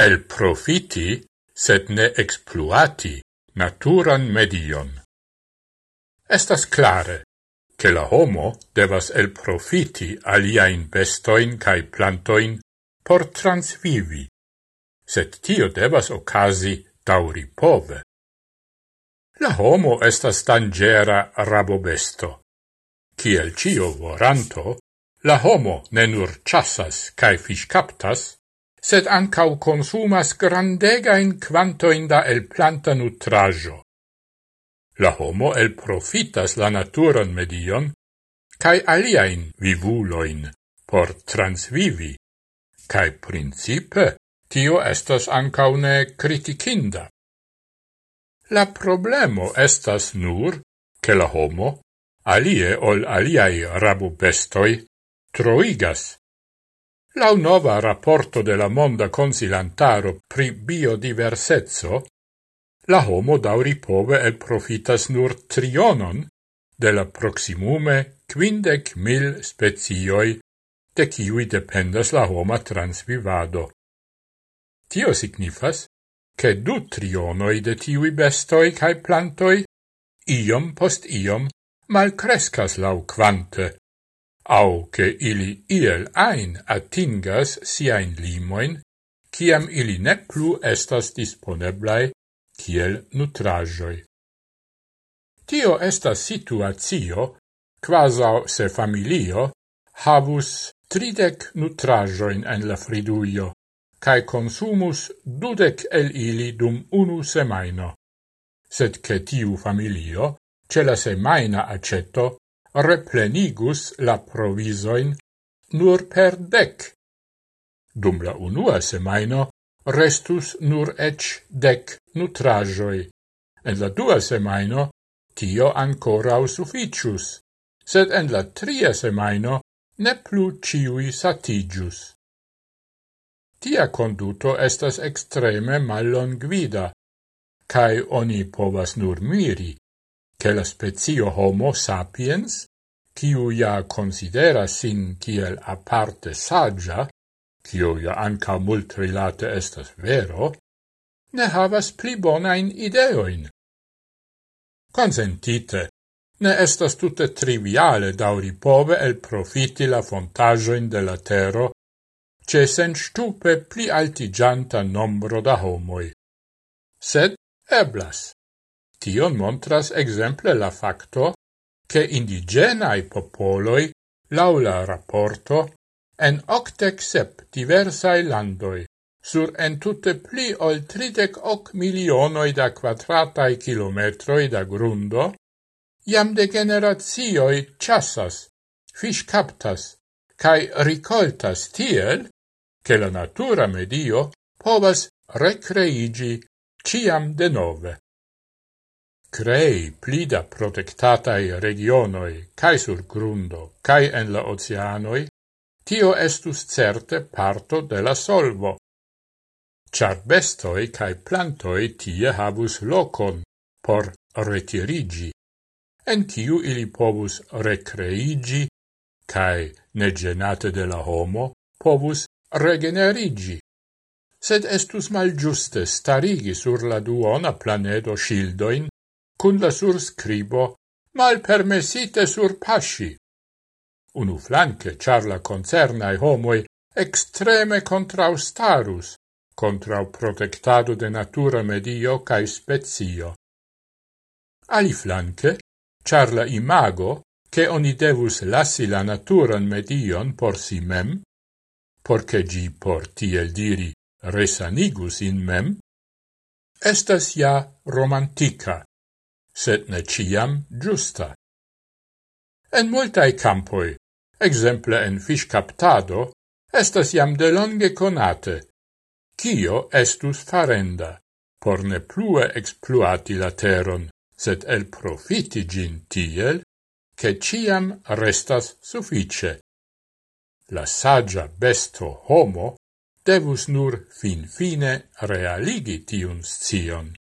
el profiti, sed ne exploati, naturan medion. Estas clare, che la homo devas el profiti aliaen bestoin cae plantoin por transvivi, sed tio devas ocasi tauri pove. La homo estas tangera rabobesto. Ciel cio voranto, la homo ne nur chassas cae fish captas, sed ancau consumas grandegain quantoin da el planta nutrajo. La homo el profitas la naturan medion, cae aliaen vivuloin por transvivi, cae principe tio estas ancau ne criticinda. La problemo estas nur, che la homo, alie ol aliai rabubestoi, troigas Lau nova rapporto de la Monda Consilantaro pri biodiversezzo, la homo dauri pove el profitas nur trionon de la proximume quindec mil spezioi de kiui dependas la homa transvivado. Tio signifas che du trionoi de tiui bestoi cae plantoi iom post iom malcrescas lau quante, au che ili iel ein atingas siain limoin, ciam ili ne plu estas disponeblai kiel nutrajoi. Tio estas situazio, quasau se familio havus tridec nutrajoin en la friduio, cae consumus dudec el ili dum unu semaino. Sed che tiu familio, ce la semaina aceto, replenigus la provisoin nur per dec. Dum la unua semaino restus nur ec dec nutrajoi. En la dua semaino tio ancorau sufficius, sed en la tria semaino ne plu ciui satigius. Tia conduto estas extreme mallongvida, cae oni povas nur miri che la spezio homo sapiens, quiu ja considera sin kiel aparte saggia, quiu ja anca mult relate estas vero, ne havas pli bonain ideoin. Consentite, ne estas tutte triviale dauri pove el profiti la fontajoin de la tero, ce sen stupe pli altigianta nombro da homoi. Sed eblas. Tion montras exemple la facto che indigenae popoloi, laula rapporto, en octec sep diversae landoi, sur entute pli ol tridec hoc milionoi da quadratae kilometroi da grundo, iam de generatioi chassas, fish captas, cae ricoltas tiel, che la natura medio povas recreigi ciam de nove crei plida protectatai regionoi cae sur grundo cae en la oceanoi, tio estus certe parto de la solvo. Char bestoi cae plantoi tie havus locon por retirigi, en tiu ili povus recreigi, cae, negenate de la homo, povus regenerigi. Sed estus malgiuste starigi sur la duona planedo shildoin cun la surscribo sur passi Unu flanque, char la concernae homoi extreme contraustarus, contrau protectado de natura medio cae spezio. Ali flanque, char la imago, che oni devus lassi la naturan medion por si mem, porce gi por tiel diri resanigus in mem, estas ja romantica, sed ne ciam giusta. En multae campoi, exemple en fiscaptado, estas de longe conate, cio estus farenda, por ne plue exploati la teron, sed el profiti gin tiel, che ciam restas suffice. La sagia besto homo devus nur fin fine realigi tiun scion.